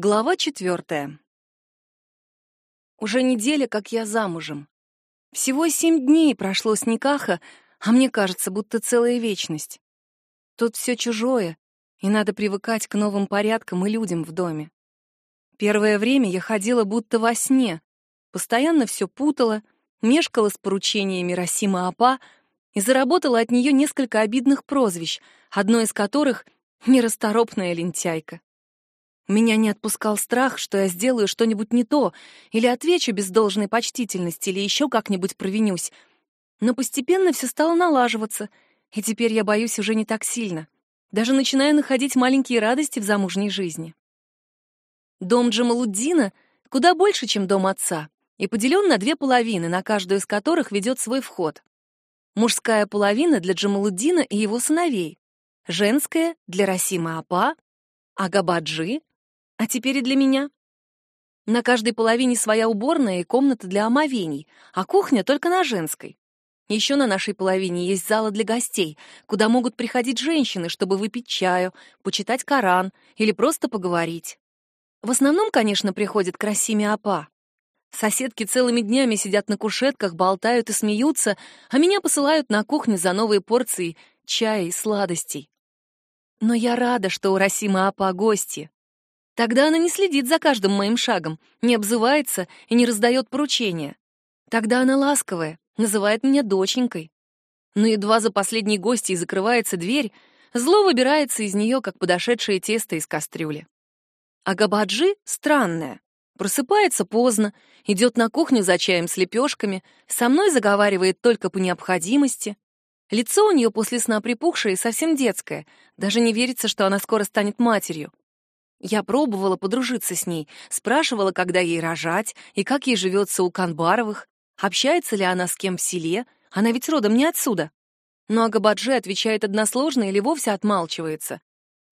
Глава четвертая. Уже неделя, как я замужем. Всего семь дней прошло с Никаха, а мне кажется, будто целая вечность. Тут все чужое, и надо привыкать к новым порядкам и людям в доме. Первое время я ходила будто во сне, постоянно все путала, мешкала с поручениями Расима Апа и заработала от нее несколько обидных прозвищ, одно из которых — нерасторопная лентяйка. Меня не отпускал страх, что я сделаю что-нибудь не то, или отвечу без должной почтительности, или еще как-нибудь провинюсь. Но постепенно все стало налаживаться, и теперь я боюсь уже не так сильно. Даже начинаю находить маленькие радости в замужней жизни. Дом Джамалуддина куда больше, чем дом отца, и поделен на две половины, на каждую из которых ведет свой вход. Мужская половина для Джамалуддина и его сыновей, женская — для Расима Апа, Агабаджи а теперь и для меня. На каждой половине своя уборная и комната для омовений, а кухня только на женской. Еще на нашей половине есть зала для гостей, куда могут приходить женщины, чтобы выпить чаю, почитать Коран или просто поговорить. В основном, конечно, приходит к Расиме Апа. Соседки целыми днями сидят на кушетках, болтают и смеются, а меня посылают на кухню за новые порции чая и сладостей. Но я рада, что у Расима Апа гости. Тогда она не следит за каждым моим шагом, не обзывается и не раздает поручения. Тогда она ласковая, называет меня доченькой. Но едва за последней гостьей закрывается дверь, зло выбирается из нее, как подошедшее тесто из кастрюли. А Габаджи странная. Просыпается поздно, идет на кухню за чаем с лепешками, со мной заговаривает только по необходимости. Лицо у нее после сна припухшее и совсем детское, даже не верится, что она скоро станет матерью. Я пробовала подружиться с ней, спрашивала, когда ей рожать и как ей живется у Канбаровых, общается ли она с кем в селе, она ведь родом не отсюда. Но Агабаджи отвечает односложно или вовсе отмалчивается.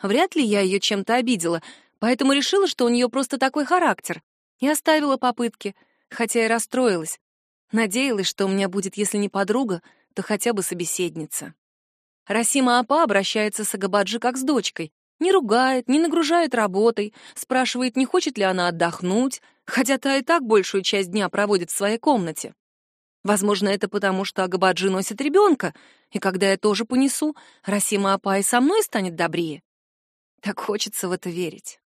Вряд ли я ее чем-то обидела, поэтому решила, что у нее просто такой характер, и оставила попытки, хотя и расстроилась. Надеялась, что у меня будет, если не подруга, то хотя бы собеседница. Расима Апа обращается с Агабаджи как с дочкой, не ругает, не нагружает работой, спрашивает, не хочет ли она отдохнуть, хотя та и так большую часть дня проводит в своей комнате. Возможно, это потому, что Агабаджи носит ребенка, и когда я тоже понесу, Расима Апа и со мной станет добрее. Так хочется в это верить.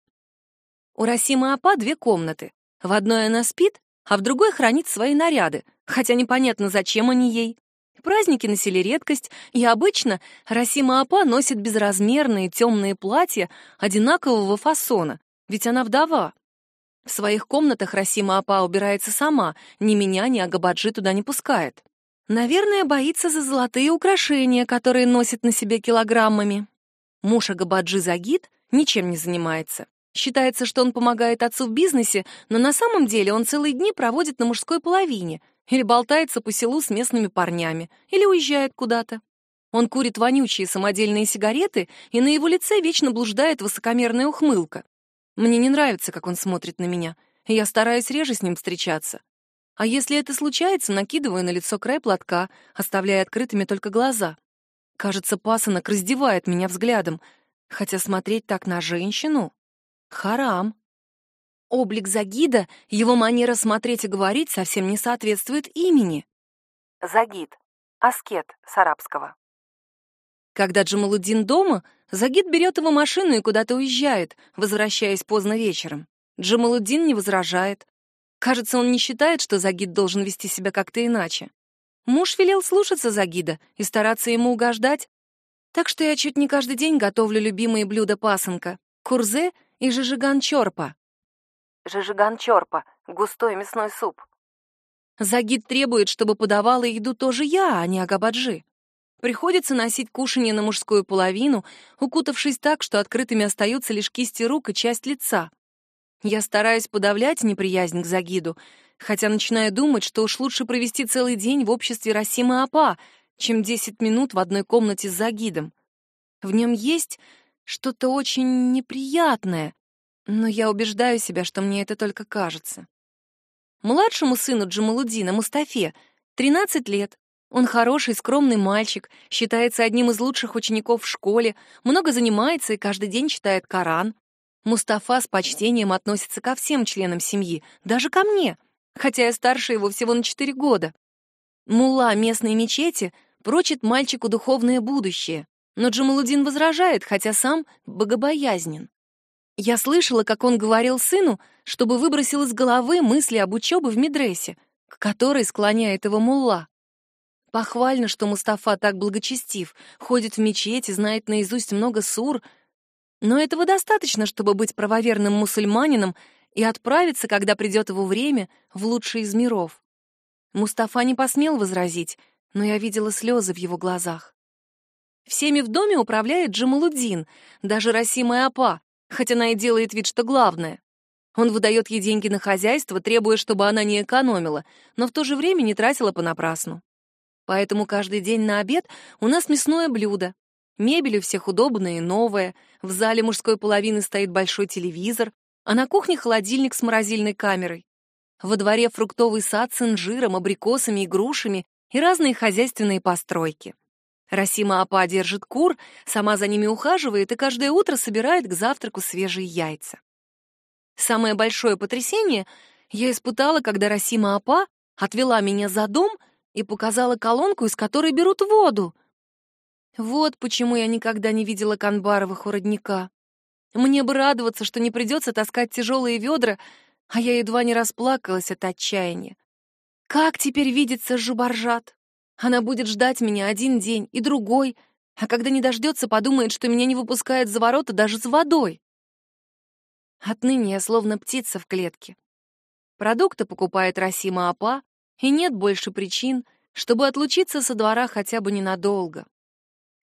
У Расима Апа две комнаты. В одной она спит, а в другой хранит свои наряды, хотя непонятно, зачем они ей. Праздники носили редкость, и обычно Расима Апа носит безразмерные темные платья одинакового фасона, ведь она вдова. В своих комнатах Расима Апа убирается сама, ни меня, ни Агабаджи туда не пускает. Наверное, боится за золотые украшения, которые носит на себе килограммами. Муж Агабаджи Загид ничем не занимается. Считается, что он помогает отцу в бизнесе, но на самом деле он целые дни проводит на мужской половине, или болтается по селу с местными парнями, или уезжает куда-то. Он курит вонючие самодельные сигареты, и на его лице вечно блуждает высокомерная ухмылка. Мне не нравится, как он смотрит на меня, и я стараюсь реже с ним встречаться. А если это случается, накидываю на лицо край платка, оставляя открытыми только глаза. Кажется, пасынок раздевает меня взглядом, хотя смотреть так на женщину — харам. Облик Загида, его манера смотреть и говорить совсем не соответствует имени. Загид. Аскет с арабского. Когда Джамалуддин дома, Загид берет его машину и куда-то уезжает, возвращаясь поздно вечером. Джамалуддин не возражает. Кажется, он не считает, что Загид должен вести себя как-то иначе. Муж велел слушаться Загида и стараться ему угождать, так что я чуть не каждый день готовлю любимые блюда пасынка — курзе и жижиган чорпа. Жижиган чорпа, густой мясной суп. Загид требует, чтобы подавала еду тоже я, а не Агабаджи. Приходится носить кушанье на мужскую половину, укутавшись так, что открытыми остаются лишь кисти рук и часть лица. Я стараюсь подавлять неприязнь к Загиду, хотя начинаю думать, что уж лучше провести целый день в обществе Расима Апа, чем 10 минут в одной комнате с Загидом. В нем есть что-то очень неприятное, но я убеждаю себя, что мне это только кажется. Младшему сыну Джамалудина, Мустафе, 13 лет. Он хороший, скромный мальчик, считается одним из лучших учеников в школе, много занимается и каждый день читает Коран. Мустафа с почтением относится ко всем членам семьи, даже ко мне, хотя я старше его всего на четыре года. Мулла местной мечети прочит мальчику духовное будущее, но Джамалудин возражает, хотя сам богобоязнен. Я слышала, как он говорил сыну, чтобы выбросил из головы мысли об учебе в медресе, к которой склоняет его мулла. Похвально, что Мустафа так благочестив, ходит в мечеть и знает наизусть много сур, но этого достаточно, чтобы быть правоверным мусульманином и отправиться, когда придет его время, в лучший из миров. Мустафа не посмел возразить, но я видела слезы в его глазах. Всеми в доме управляет Джамалуддин, даже Расима Апа, хоть она и делает вид, что главное. Он выдает ей деньги на хозяйство, требуя, чтобы она не экономила, но в то же время не тратила понапрасну. Поэтому каждый день на обед у нас мясное блюдо. Мебель у всех удобная и новая, в зале мужской половины стоит большой телевизор, а на кухне холодильник с морозильной камерой. Во дворе фруктовый сад с инжиром, абрикосами и грушами и разные хозяйственные постройки. Расима Апа держит кур, сама за ними ухаживает и каждое утро собирает к завтраку свежие яйца. Самое большое потрясение я испытала, когда Расима Апа отвела меня за дом и показала колонку, из которой берут воду. Вот почему я никогда не видела Канбаровых у родника. Мне бы радоваться, что не придется таскать тяжелые ведра, а я едва не расплакалась от отчаяния. Как теперь видится Жубаржат? Она будет ждать меня один день и другой, а когда не дождется, подумает, что меня не выпускают за ворота даже с водой. Отныне я словно птица в клетке. Продукты покупает Расима Апа, и нет больше причин, чтобы отлучиться со двора хотя бы ненадолго.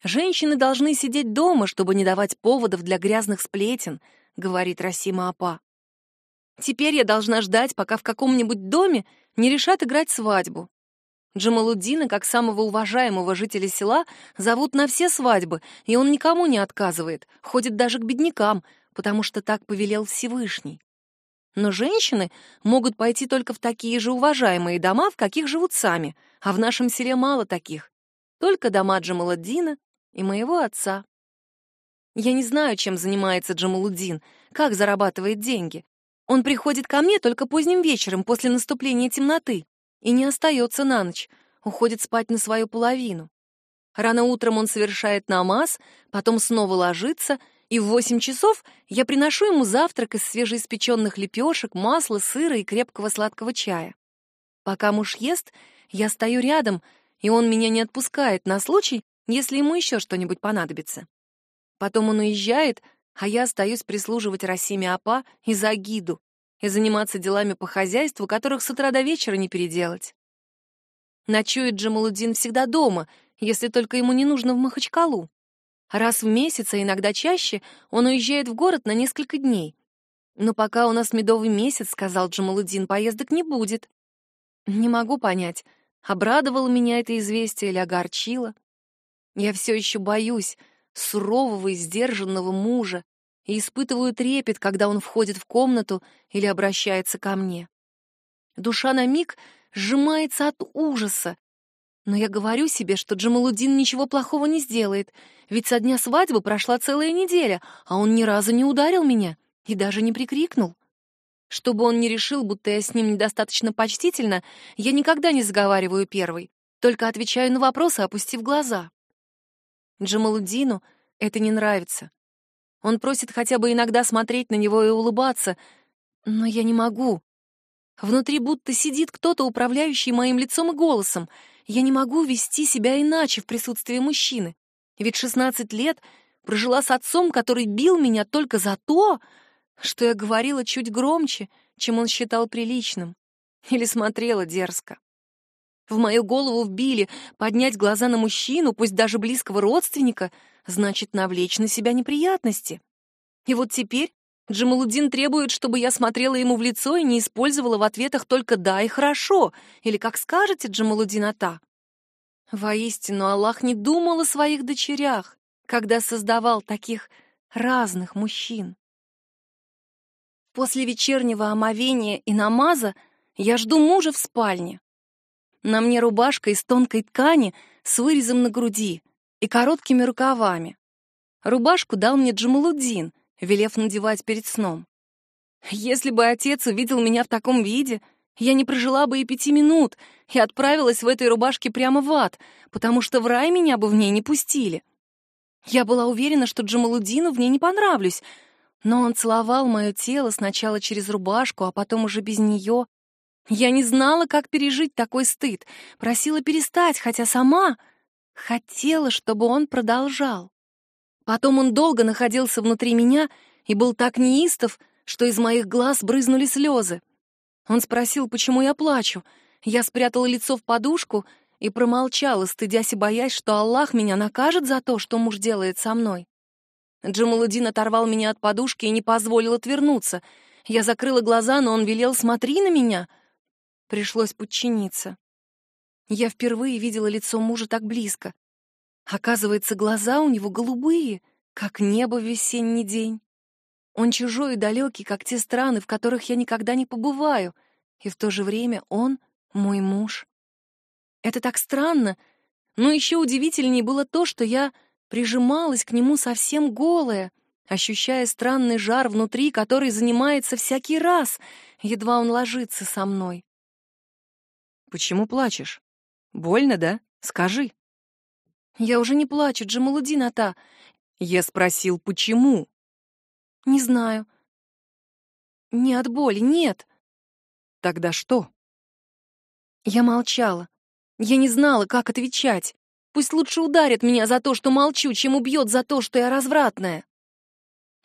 Женщины должны сидеть дома, чтобы не давать поводов для грязных сплетен, говорит Расима Апа. Теперь я должна ждать, пока в каком-нибудь доме не решат играть свадьбу. Джамалуддина, как самого уважаемого жителя села, зовут на все свадьбы, и он никому не отказывает, ходит даже к беднякам, потому что так повелел Всевышний. Но женщины могут пойти только в такие же уважаемые дома, в каких живут сами, а в нашем селе мало таких. Только дома Джамаладдина и моего отца. Я не знаю, чем занимается Джамалуддин, как зарабатывает деньги. Он приходит ко мне только поздним вечером, после наступления темноты, и не остается на ночь, уходит спать на свою половину. Рано утром он совершает намаз, потом снова ложится, и в восемь часов я приношу ему завтрак из свежеиспеченных лепешек, масла, сыра и крепкого сладкого чая. Пока муж ест, я стою рядом, и он меня не отпускает на случай, если ему еще что-нибудь понадобится. Потом он уезжает, а я остаюсь прислуживать Расиме Апа и Загиду и заниматься делами по хозяйству, которых с утра до вечера не переделать. Ночует Джамалуддин всегда дома, если только ему не нужно в Махачкалу. Раз в месяц, а иногда чаще, он уезжает в город на несколько дней. Но пока у нас медовый месяц, сказал Джамалуддин, поездок не будет. Не могу понять, обрадовало меня это известие или огорчило. Я все еще боюсь сурового и сдержанного мужа и испытываю трепет, когда он входит в комнату или обращается ко мне. Душа на миг сжимается от ужаса, но я говорю себе, что Джамалудин ничего плохого не сделает, ведь со дня свадьбы прошла целая неделя, а он ни разу не ударил меня и даже не прикрикнул. Чтобы он не решил, будто я с ним недостаточно почтительна, я никогда не заговариваю первой, только отвечаю на вопросы, опустив глаза. Джамалуддину это не нравится. Он просит хотя бы иногда смотреть на него и улыбаться, но я не могу. Внутри будто сидит кто-то, управляющий моим лицом и голосом. Я не могу вести себя иначе в присутствии мужчины. Ведь 16 лет прожила с отцом, который бил меня только за то, что я говорила чуть громче, чем он считал приличным, или смотрела дерзко. В мою голову вбили поднять глаза на мужчину, пусть даже близкого родственника, значит навлечь на себя неприятности. И вот теперь Джамалудин требует, чтобы я смотрела ему в лицо и не использовала в ответах только «да» и «хорошо», или «как скажете, Джамалудин Ата». Воистину, Аллах не думал о своих дочерях, когда создавал таких разных мужчин. После вечернего омовения и намаза я жду мужа в спальне. На мне рубашка из тонкой ткани с вырезом на груди и короткими рукавами. Рубашку дал мне Джамалуддин, велев надевать перед сном. Если бы отец увидел меня в таком виде, я не прожила бы и пяти минут и отправилась в этой рубашке прямо в ад, потому что в рай меня бы в ней не пустили. Я была уверена, что Джамалудину в ней не понравлюсь, но он целовал мое тело сначала через рубашку, а потом уже без нее. Я не знала, как пережить такой стыд, просила перестать, хотя сама хотела, чтобы он продолжал. Потом он долго находился внутри меня и был так неистов, что из моих глаз брызнули слезы. Он спросил, почему я плачу. Я спрятала лицо в подушку и промолчала, стыдясь и боясь, что Аллах меня накажет за то, что муж делает со мной. Джамалудин оторвал меня от подушки и не позволил отвернуться. Я закрыла глаза, но он велел «смотри на меня». Пришлось подчиниться. Я впервые видела лицо мужа так близко. Оказывается, глаза у него голубые, как небо в весенний день. Он чужой и далекий, как те страны, в которых я никогда не побываю, и в то же время он мой муж. Это так странно, но еще удивительнее было то, что я прижималась к нему совсем голая, ощущая странный жар внутри, который занимается всякий раз, едва он ложится со мной. «Почему плачешь? Больно, да? Скажи». «Я уже не плачу, Джамалудин Ата». Я спросил, почему? «Не знаю». «Не от боли, нет». «Тогда что?» Я молчала. Я не знала, как отвечать. Пусть лучше ударит меня за то, что молчу, чем убьет за то, что я развратная.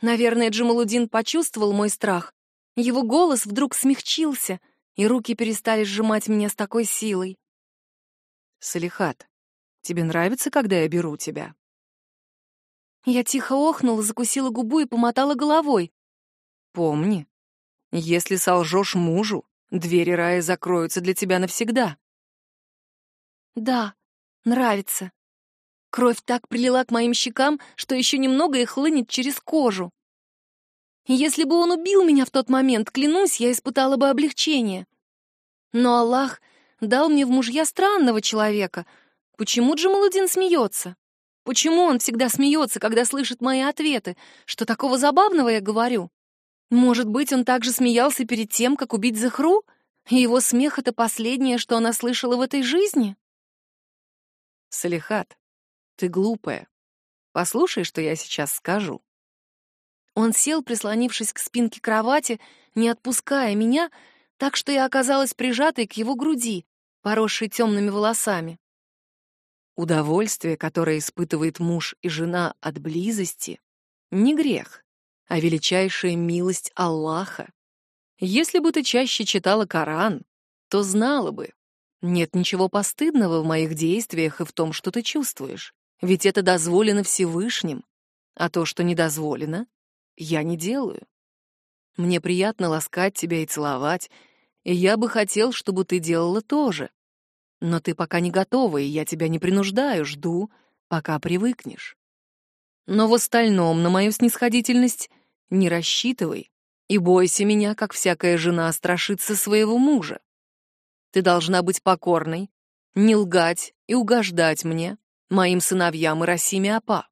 Наверное, Джамалудин почувствовал мой страх. Его голос вдруг смягчился, и руки перестали сжимать меня с такой силой. «Салихат, тебе нравится, когда я беру тебя?» Я тихо охнула, закусила губу и помотала головой. «Помни, если солжешь мужу, двери рая закроются для тебя навсегда». «Да, Нравится. Кровь так прилила к моим щекам, что еще немного и хлынет через кожу. Если бы он убил меня в тот момент, клянусь, я испытала бы облегчение. Но Аллах дал мне в мужья странного человека. Почему Джамалудин смеется? Почему он всегда смеется, когда слышит мои ответы? Что такого забавного я говорю? Может быть, он также смеялся перед тем, как убить Захру? И его смех — это последнее, что она слышала в этой жизни? Салихат, ты глупая. Послушай, что я сейчас скажу. Он сел, прислонившись к спинке кровати, не отпуская меня, так что я оказалась прижатой к его груди, поросшей темными волосами. Удовольствие, которое испытывает муж и жена от близости, не грех, а величайшая милость Аллаха. Если бы ты чаще читала Коран, то знала бы, нет ничего постыдного в моих действиях и в том, что ты чувствуешь. Ведь это дозволено Всевышним. А то, что не дозволено, я не делаю. Мне приятно ласкать тебя и целовать, и я бы хотел, чтобы ты делала то же. Но ты пока не готова, и я тебя не принуждаю, жду, пока привыкнешь. Но в остальном на мою снисходительность не рассчитывай и бойся меня, как всякая жена страшится своего мужа. Ты должна быть покорной, не лгать и угождать мне, моим сыновьям и Расиме Апа.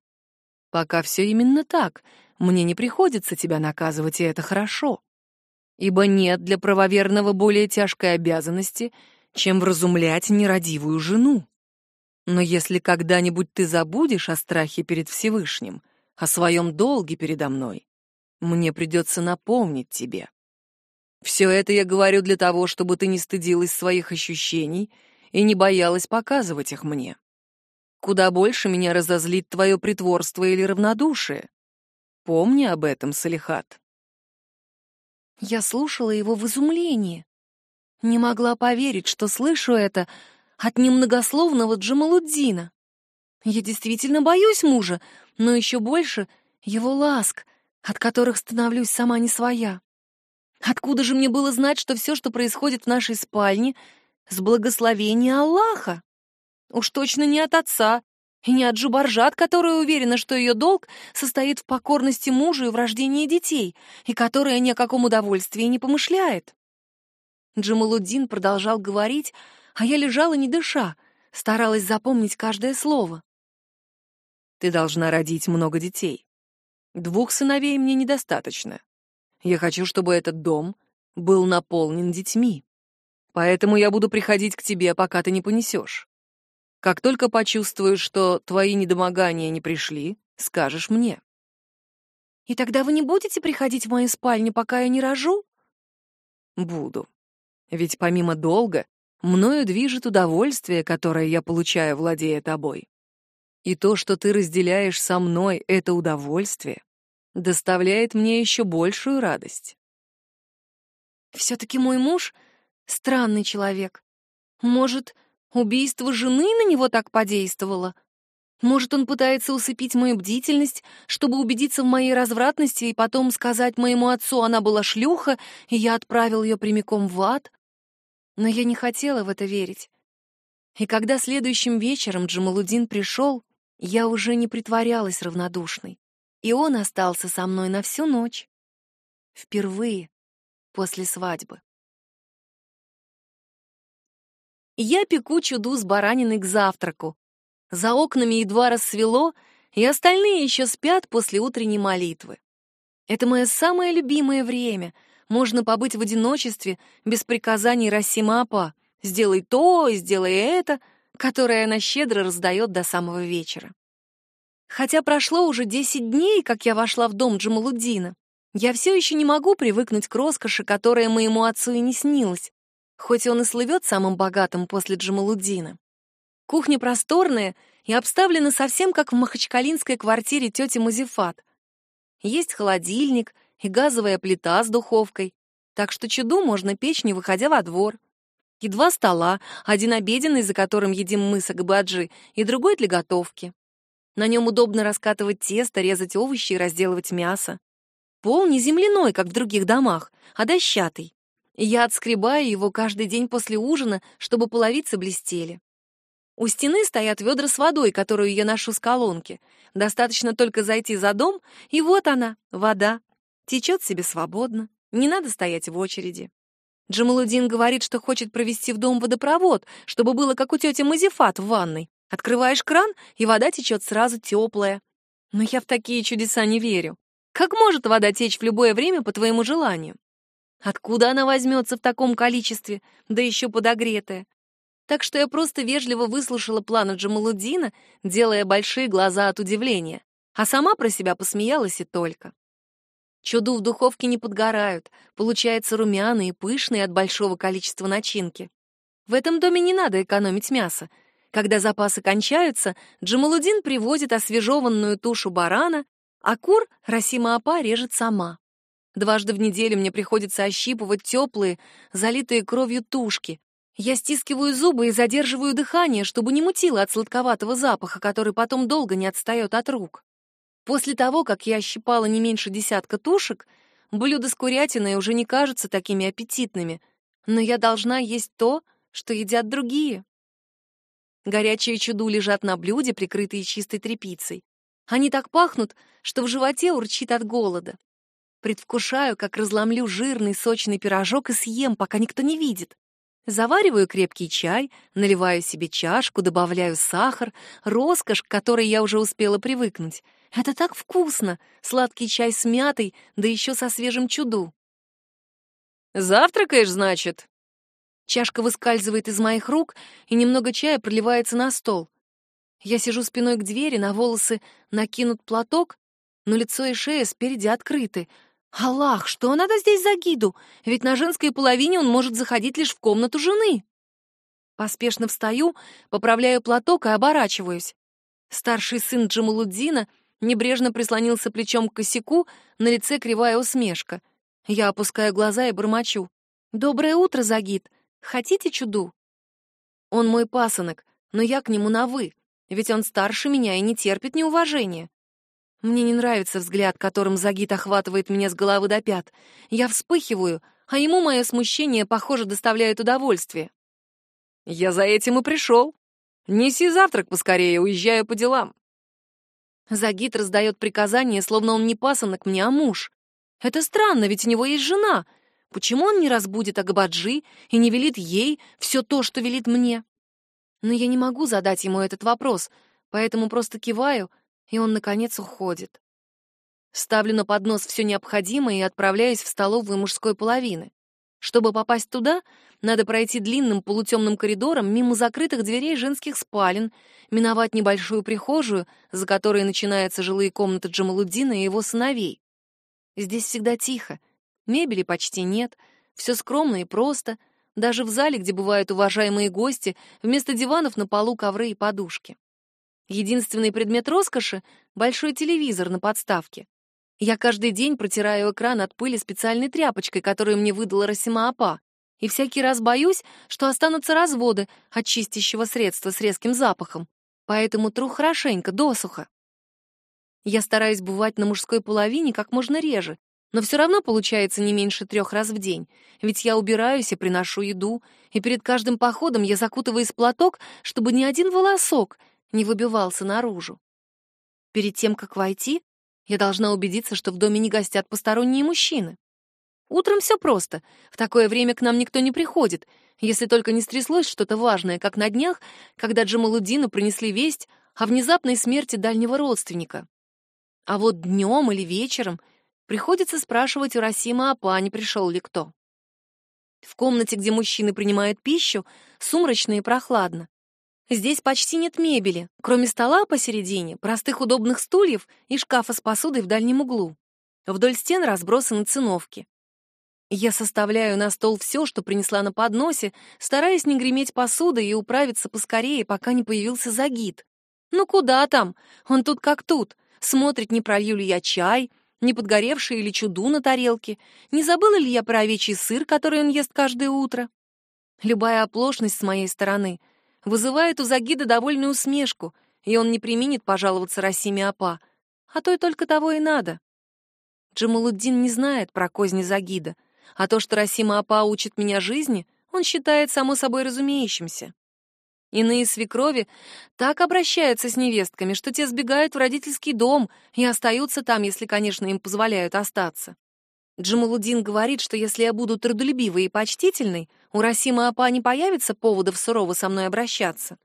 Пока все именно так, мне не приходится тебя наказывать, и это хорошо. Ибо нет для правоверного более тяжкой обязанности, чем вразумлять нерадивую жену. Но если когда-нибудь ты забудешь о страхе перед Всевышним, о своем долге передо мной, мне придется напомнить тебе. Все это я говорю для того, чтобы ты не стыдилась своих ощущений и не боялась показывать их мне. Куда больше меня разозлит твое притворство или равнодушие. Помни об этом, Салихат. Я слушала его в изумлении. Не могла поверить, что слышу это от немногословного Джамалуддина. Я действительно боюсь мужа, но еще больше его ласк, от которых становлюсь сама не своя. Откуда же мне было знать, что все, что происходит в нашей спальне, с благословения Аллаха? Уж точно не от отца и не от Джубаржат, которая уверена, что ее долг состоит в покорности мужу и в рождении детей, и которая ни о каком удовольствии не помышляет. Джамалуддин продолжал говорить, а я лежала не дыша, старалась запомнить каждое слово. Ты должна родить много детей. Двух сыновей мне недостаточно. Я хочу, чтобы этот дом был наполнен детьми. Поэтому я буду приходить к тебе, пока ты не понесешь. Как только почувствуешь, что твои недомогания не пришли, скажешь мне. И тогда вы не будете приходить в мою спальню, пока я не рожу? Буду. Ведь помимо долга, мною движет удовольствие, которое я получаю, владея тобой. И то, что ты разделяешь со мной это удовольствие, доставляет мне еще большую радость. Все-таки мой муж — странный человек. Может, убийство жены на него так подействовало? Может, он пытается усыпить мою бдительность, чтобы убедиться в моей развратности и потом сказать моему отцу, она была шлюха, и я отправил ее прямиком в ад? Но я не хотела в это верить. И когда следующим вечером Джамалудин пришел, я уже не притворялась равнодушной, и он остался со мной на всю ночь. Впервые после свадьбы. Я пеку чуду с бараниной к завтраку. За окнами едва рассвело, и остальные еще спят после утренней молитвы. Это мое самое любимое время. Можно побыть в одиночестве, без приказаний Расима Апа. Сделай то, сделай это — которое она щедро раздает до самого вечера. Хотя прошло уже 10 дней, как я вошла в дом Джамалуддина, я все еще не могу привыкнуть к роскоши, которая моему отцу и не снилась, хоть он и слывет самым богатым после Джамалуддина. Кухня просторная и обставлена совсем как в махачкалинской квартире тети Музифат. Есть холодильник и газовая плита с духовкой, так что чуду можно печь, не выходя во двор и два стола, один обеденный, за которым едим мы с Агабаджи, и другой для готовки. На нем удобно раскатывать тесто, резать овощи и разделывать мясо. Пол не земляной, как в других домах, а дощатый. Я отскребаю его каждый день после ужина, чтобы половицы блестели. У стены стоят ведра с водой, которую я ношу с колонки. Достаточно только зайти за дом, и вот она, вода. Течет себе свободно, не надо стоять в очереди. Джамалудин говорит, что хочет провести в дом водопровод, чтобы было как у тети Мазифат в ванной. Открываешь кран, и вода течет сразу теплая. Но я в такие чудеса не верю. Как может вода течь в любое время по твоему желанию? Откуда она возьмется в таком количестве, да еще подогретая? Так что я просто вежливо выслушала планы Джамалудина, делая большие глаза от удивления, а сама про себя посмеялась и только. Чуду в духовке не подгорают, получается румяные и пышные от большого количества начинки. В этом доме не надо экономить мясо. Когда запасы кончаются, Джамалудин привозит освежеванную тушу барана, а кур Расима Апа режет сама. Дважды в неделю мне приходится ощипывать теплые, залитые кровью тушки. Я стискиваю зубы и задерживаю дыхание, чтобы не мутило от сладковатого запаха, который потом долго не отстает от рук. После того, как я щипала не меньше десятка тушек, блюда с курятиной уже не кажутся такими аппетитными, но я должна есть то, что едят другие. Горячие чуду лежат на блюде, прикрытые чистой тряпицей. Они так пахнут, что в животе урчит от голода. Предвкушаю, как разломлю жирный сочный пирожок и съем, пока никто не видит. Завариваю крепкий чай, наливаю себе чашку, добавляю сахар, роскошь, к которой я уже успела привыкнуть — это так вкусно! Сладкий чай с мятой, да еще со свежим чуду. «Завтракаешь, значит?» Чашка выскальзывает из моих рук, и немного чая проливается на стол. Я сижу спиной к двери, на волосы накинут платок, но лицо и шея спереди открыты. Аллах, что надо здесь за гиду? Ведь на женской половине он может заходить лишь в комнату жены. Поспешно встаю, поправляю платок и оборачиваюсь. Старший сын Джамалуддина небрежно прислонился плечом к косяку, на лице кривая усмешка. Я опускаю глаза и бормочу. «Доброе утро, Загид! Хотите чуду?» Он мой пасынок, но я к нему на «вы», ведь он старше меня и не терпит неуважения. Мне не нравится взгляд, которым Загид охватывает меня с головы до пят. Я вспыхиваю, а ему мое смущение, похоже, доставляет удовольствие. «Я за этим и пришел. Неси завтрак поскорее, уезжаю по делам». Загид раздает приказания, словно он не пасынок мне, а муж. Это странно, ведь у него есть жена. Почему он не разбудит Агабаджи и не велит ей все то, что велит мне? Но я не могу задать ему этот вопрос, поэтому просто киваю, и он, наконец, уходит. Ставлю на поднос все необходимое и отправляюсь в столовую мужской половины. Чтобы попасть туда, надо пройти длинным полутемным коридором мимо закрытых дверей женских спален, миновать небольшую прихожую, за которой начинаются жилые комнаты Джамалуддина и его сыновей. Здесь всегда тихо, мебели почти нет, все скромно и просто, даже в зале, где бывают уважаемые гости, вместо диванов на полу ковры и подушки. Единственный предмет роскоши — большой телевизор на подставке. Я каждый день протираю экран от пыли специальной тряпочкой, которую мне выдала Расима Апа, и всякий раз боюсь, что останутся разводы от чистящего средства с резким запахом, поэтому тру хорошенько, досуха. Я стараюсь бывать на мужской половине как можно реже, но все равно получается не меньше трех раз в день, ведь я убираюсь и приношу еду, и перед каждым походом я закутываюсь в платок, чтобы ни один волосок не выбивался наружу. Перед тем, как войти, я должна убедиться, что в доме не гостят посторонние мужчины. Утром все просто. В такое время к нам никто не приходит, если только не стряслось что-то важное, как на днях, когда Джамалудину принесли весть о внезапной смерти дальнего родственника. А вот днем или вечером приходится спрашивать у Расима Апа, не пришел ли кто. В комнате, где мужчины принимают пищу, сумрачно и прохладно. Здесь почти нет мебели, кроме стола посередине, простых удобных стульев и шкафа с посудой в дальнем углу. Вдоль стен разбросаны циновки. Я составляю на стол все, что принесла на подносе, стараясь не греметь посудой и управиться поскорее, пока не появился Загид. Ну куда там? Он тут как тут. Смотрит, не пролью ли я чай, не подгоревший или чуду на тарелке, не забыла ли я про овечий сыр, который он ест каждое утро. Любая оплошность с моей стороны вызывает у Загида довольную усмешку, и он не применит пожаловаться Расиме Апа, а то и только того и надо. Джамалуддин не знает про козни Загида — а то, что Расима Апа учит меня жизни, он считает само собой разумеющимся. Иные свекрови так обращаются с невестками, что те сбегают в родительский дом и остаются там, если, конечно, им позволяют остаться. Джамалудин говорит, что если я буду трудолюбивой и почтительной, у Расима Апа не появится поводов сурово со мной обращаться.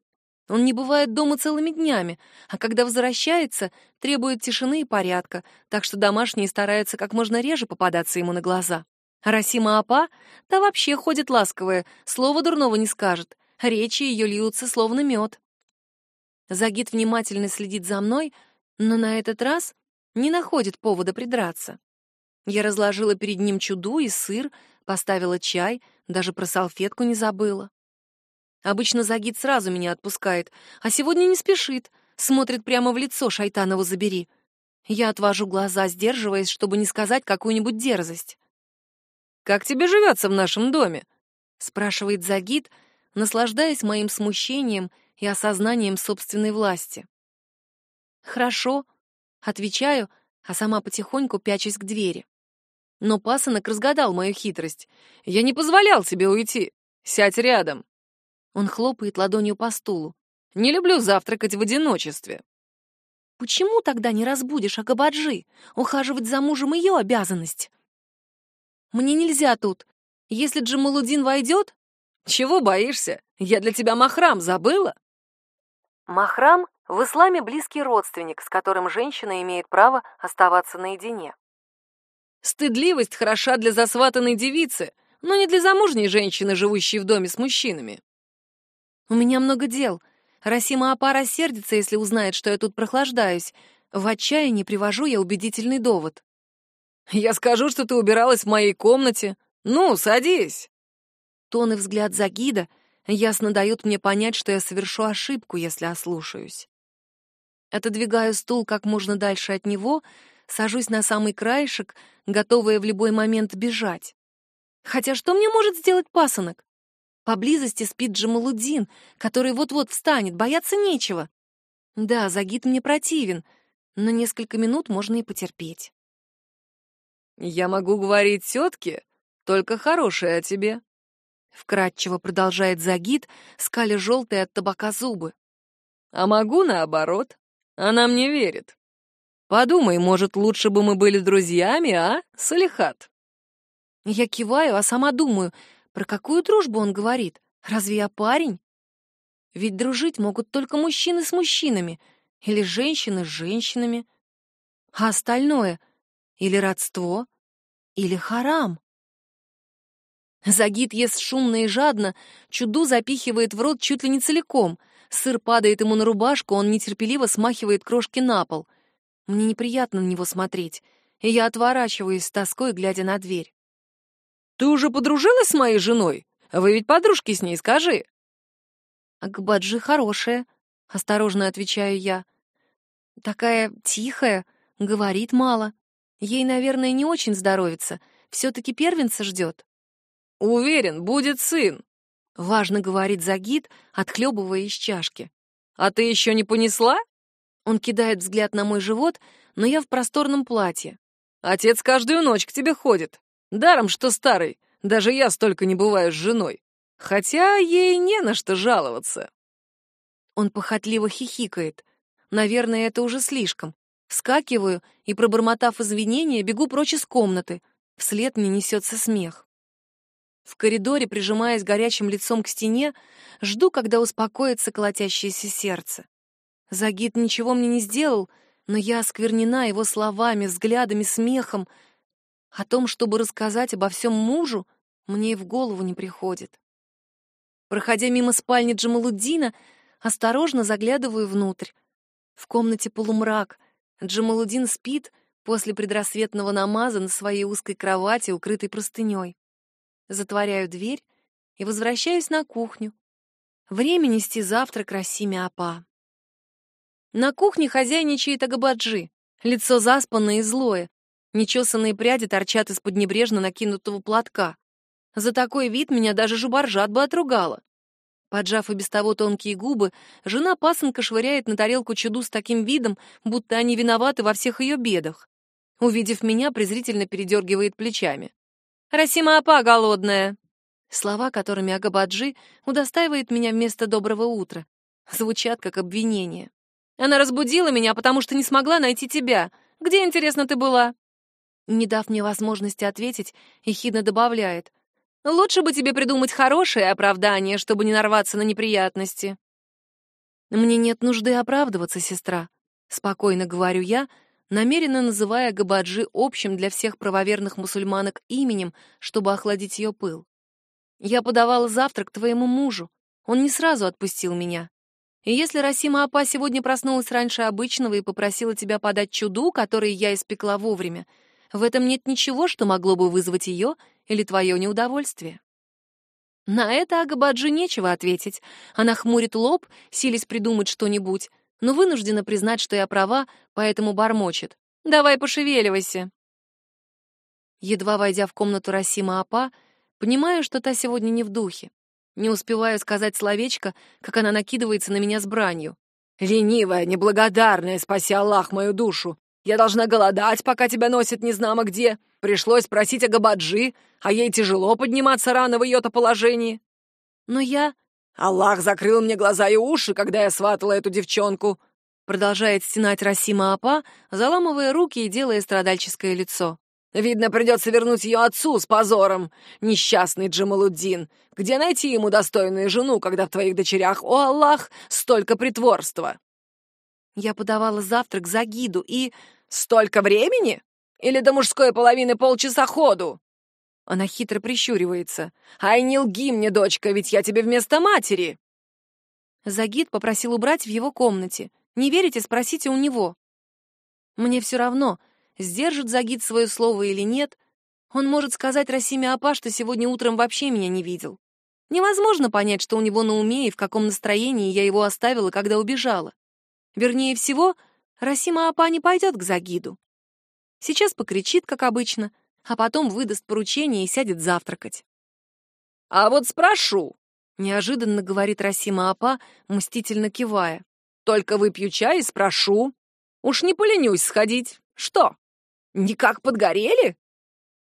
Он не бывает дома целыми днями, а когда возвращается, требует тишины и порядка, так что домашние стараются как можно реже попадаться ему на глаза. Расима Апа, та вообще ходит ласковая, слова дурного не скажет, речи ее льются словно мед. Загид внимательно следит за мной, но на этот раз не находит повода придраться. Я разложила перед ним чуду и сыр, поставила чай, даже про салфетку не забыла. Обычно Загид сразу меня отпускает, а сегодня не спешит, смотрит прямо в лицо, шайтанову забери. Я отвожу глаза, сдерживаясь, чтобы не сказать какую-нибудь дерзость. «Как тебе живется в нашем доме?» — спрашивает Загид, наслаждаясь моим смущением и осознанием собственной власти. «Хорошо», — отвечаю, а сама потихоньку пячусь к двери. Но пасынок разгадал мою хитрость. «Я не позволял тебе уйти. Сядь рядом». Он хлопает ладонью по стулу. «Не люблю завтракать в одиночестве». «Почему тогда не разбудишь Акабаджи? Ухаживать за мужем — ее обязанность». Мне нельзя тут. Если Джамалудин войдет... Чего боишься? Я для тебя махрам забыла? Махрам в исламе близкий родственник, с которым женщина имеет право оставаться наедине. Стыдливость хороша для засватанной девицы, но не для замужней женщины, живущей в доме с мужчинами. У меня много дел. Расима Апара сердится, если узнает, что я тут прохлаждаюсь. В отчаянии привожу я убедительный довод. Я скажу, что ты убиралась в моей комнате. Ну, садись. Тон и взгляд Загида ясно дают мне понять, что я совершу ошибку, если ослушаюсь. Отодвигаю стул как можно дальше от него, сажусь на самый краешек, готовая в любой момент бежать. Хотя что мне может сделать пасынок? Поблизости спит Джамалудин, который вот-вот встанет, бояться нечего. Да, Загид мне противен, но несколько минут можно и потерпеть. «Я могу говорить тетке, только хорошее о тебе», — вкратчиво продолжает Загид, скаля желтые от табака зубы. «А могу наоборот. Она мне верит. Подумай, может, лучше бы мы были друзьями, а, Салихат?» Я киваю, а сама думаю, про какую дружбу он говорит? Разве я парень? Ведь дружить могут только мужчины с мужчинами или женщины с женщинами. А остальное — Или родство? Или харам? Загид ест шумно и жадно, чуду запихивает в рот чуть ли не целиком. Сыр падает ему на рубашку, он нетерпеливо смахивает крошки на пол. Мне неприятно на него смотреть, и я отворачиваюсь с тоской, глядя на дверь. «Ты уже подружилась с моей женой? Вы ведь подружки с ней, скажи!» «Акбаджи хорошая», — осторожно отвечаю я. «Такая тихая, говорит мало. Ей, наверное, не очень здоровится. Все-таки первенца ждет». «Уверен, будет сын», — важно говорит Загид, отхлебывая из чашки. «А ты еще не понесла?» Он кидает взгляд на мой живот, но я в просторном платье. «Отец каждую ночь к тебе ходит. Даром, что старый. Даже я столько не бываю с женой. Хотя ей не на что жаловаться». Он похотливо хихикает. Наверное, это уже слишком. Вскакиваю и, пробормотав извинения, бегу прочь из комнаты. Вслед мне несется смех. В коридоре, прижимаясь горячим лицом к стене, жду, когда успокоится колотящееся сердце. Загид ничего мне не сделал, но я осквернена его словами, взглядами, смехом. О том, чтобы рассказать обо всем мужу, мне и в голову не приходит. Проходя мимо спальни Джамалуддина, осторожно заглядываю внутрь. В комнате полумрак. Джамалуддин спит после предрассветного намаза на своей узкой кровати, укрытой простыней затворяю дверь и возвращаюсь на кухню. Время нести завтрак Расиме Апа. На кухне хозяйничает Агабаджи, лицо заспанное и злое. Нечесанные пряди торчат из-под небрежно накинутого платка. За такой вид меня даже жубаржат бы отругала. Поджав и без того тонкие губы, жена пасынка швыряет на тарелку чуду с таким видом, будто они виноваты во всех ее бедах. Увидев меня, презрительно передергивает плечами. Расима апа голодная!» Слова, которыми Агабаджи удостаивает меня вместо доброго утра, звучат как обвинение. «Она разбудила меня, потому что не смогла найти тебя. Где, интересно, ты была?» Не дав мне возможности ответить, ехидно добавляет. «Лучше бы тебе придумать хорошее оправдание, чтобы не нарваться на неприятности». «Мне нет нужды оправдываться, сестра», — спокойно говорю я, — намеренно называя Габаджи общим для всех правоверных мусульманок именем, чтобы охладить ее пыл. «Я подавала завтрак твоему мужу. Он не сразу отпустил меня. И если Расима Апа сегодня проснулась раньше обычного и попросила тебя подать чуду, который я испекла вовремя, в этом нет ничего, что могло бы вызвать ее или твое неудовольствие». На это Агабаджи нечего ответить. Она хмурит лоб, силясь придумать что-нибудь, но вынуждена признать, что я права, поэтому бормочет. «Давай пошевеливайся». Едва войдя в комнату Расима Апа, понимаю, что та сегодня не в духе. Не успеваю сказать словечко, как она накидывается на меня с бранью. «Ленивая, неблагодарная, спаси Аллах мою душу! Я должна голодать, пока тебя носят незнамо где. Пришлось просить о Габаджи, а ей тяжело подниматься рано в ее-то положении». Но я «Аллах закрыл мне глаза и уши, когда я сватала эту девчонку», продолжает стенать Расима Апа, заламывая руки и делая страдальческое лицо. «Видно, придется вернуть ее отцу с позором. Несчастный Джамалуддин. Где найти ему достойную жену, когда в твоих дочерях, о Аллах, столько притворства?» Я подавала завтрак за гиду и... «Столько времени? Или до мужской половины полчаса ходу?» Она хитро прищуривается. «Ай, не лги мне, дочка, ведь я тебе вместо матери!» Загид попросил убрать в его комнате. Не верите, спросите у него. Мне все равно, сдержит Загид свое слово или нет. Он может сказать Расиме Апа, что сегодня утром вообще меня не видел. Невозможно понять, что у него на уме и в каком настроении я его оставила, когда убежала. Вернее всего, Расима Апа не пойдет к Загиду. Сейчас покричит, как обычно — а потом выдаст поручение и сядет завтракать. «А вот спрошу», — неожиданно говорит Расима Апа, мстительно кивая. «Только выпью чай и спрошу. Уж не поленюсь сходить. Что, никак подгорели?»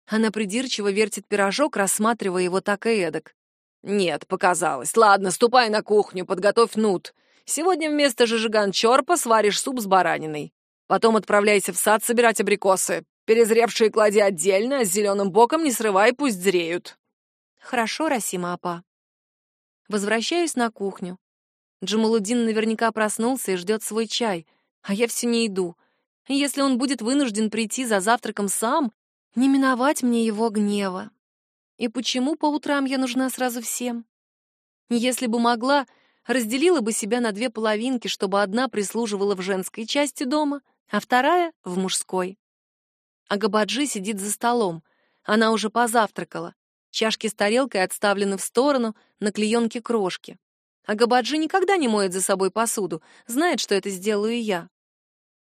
Она придирчиво вертит пирожок, рассматривая его так и эдак. «Нет, показалось. Ладно, ступай на кухню, подготовь нут. Сегодня вместо жижиган чорпа сваришь суп с бараниной. Потом отправляйся в сад собирать абрикосы. Перезревшие клади отдельно, а с зеленым боком не срывай, пусть зреют. Хорошо, Расима Апа. Возвращаюсь на кухню. Джамалудин наверняка проснулся и ждет свой чай, а я все не иду. Если он будет вынужден прийти за завтраком сам, не миновать мне его гнева. И почему по утрам я нужна сразу всем? Если бы могла, разделила бы себя на две половинки, чтобы одна прислуживала в женской части дома, а вторая — в мужской. А Габаджи сидит за столом. Она уже позавтракала. Чашки с тарелкой отставлены в сторону, на клеенке крошки. А Габаджи никогда не моет за собой посуду, знает, что это сделаю я.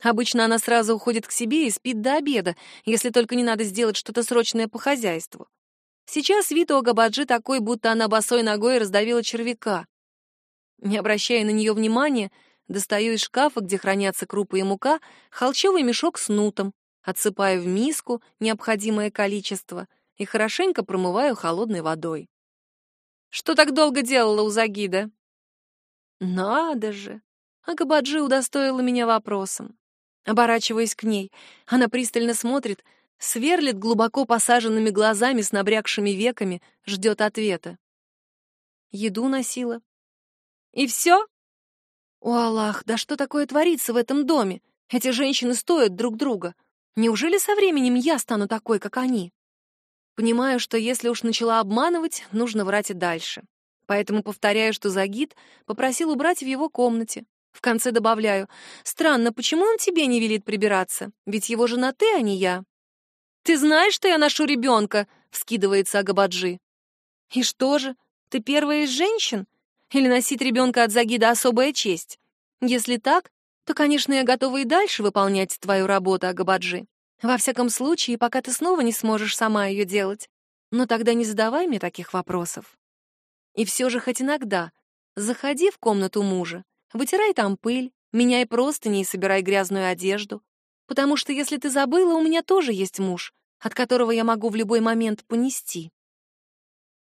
Обычно она сразу уходит к себе и спит до обеда, если только не надо сделать что-то срочное по хозяйству. Сейчас вид у Агабаджи такой, будто она босой ногой раздавила червяка. Не обращая на нее внимания, достаю из шкафа, где хранятся крупы и мука, холчевый мешок с нутом, отсыпаю в миску необходимое количество и хорошенько промываю холодной водой. «Что так долго делала у Загида?» «Надо же!» Агабаджи удостоила меня вопросом. Оборачиваясь к ней, она пристально смотрит — сверлит глубоко посаженными глазами с набрякшими веками, ждет ответа. Еду носила. И все? О, Аллах, да что такое творится в этом доме? Эти женщины стоят друг друга. Неужели со временем я стану такой, как они? Понимаю, что если уж начала обманывать, нужно врать и дальше. Поэтому повторяю, что Загид попросил убрать в его комнате. В конце добавляю, странно, почему он тебе не велит прибираться? Ведь его жена ты, а не я. «Ты знаешь, что я ношу ребенка?» — вскидывается Агабаджи. «И что же, ты первая из женщин? Или носить ребенка от Загида особая честь? Если так, то, конечно, я готова и дальше выполнять твою работу, Агабаджи. Во всяком случае, пока ты снова не сможешь сама ее делать. Но тогда не задавай мне таких вопросов. И все же хоть иногда заходи в комнату мужа, вытирай там пыль, меняй простыни и собирай грязную одежду, потому что если ты забыла, у меня тоже есть муж, от которого я могу в любой момент понести.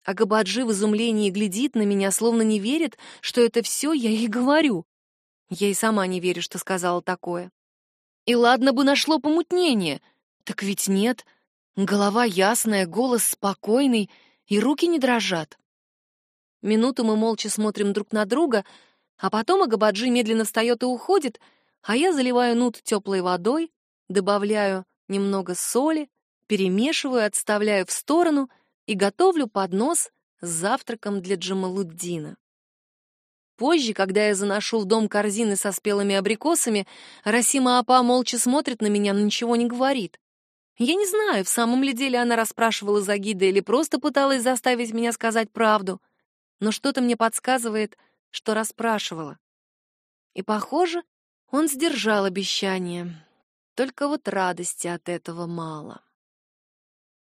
А Габаджи в изумлении глядит на меня, словно не верит, что это все я ей говорю. Я и сама не верю, что сказала такое. И ладно бы нашло помутнение, так ведь нет. Голова ясная, голос спокойный, и руки не дрожат. Минуту мы молча смотрим друг на друга, а потом Агабаджи медленно встает и уходит, а я заливаю нут теплой водой, добавляю немного соли, перемешиваю, отставляю в сторону и готовлю поднос с завтраком для Джамалуддина. Позже, когда я заношу в дом корзины со спелыми абрикосами, Расима Апа молча смотрит на меня, но ничего не говорит. Я не знаю, в самом ли деле она расспрашивала Загида или просто пыталась заставить меня сказать правду, но что-то мне подсказывает, что расспрашивала. И, похоже, он сдержал обещание. Только вот радости от этого мало.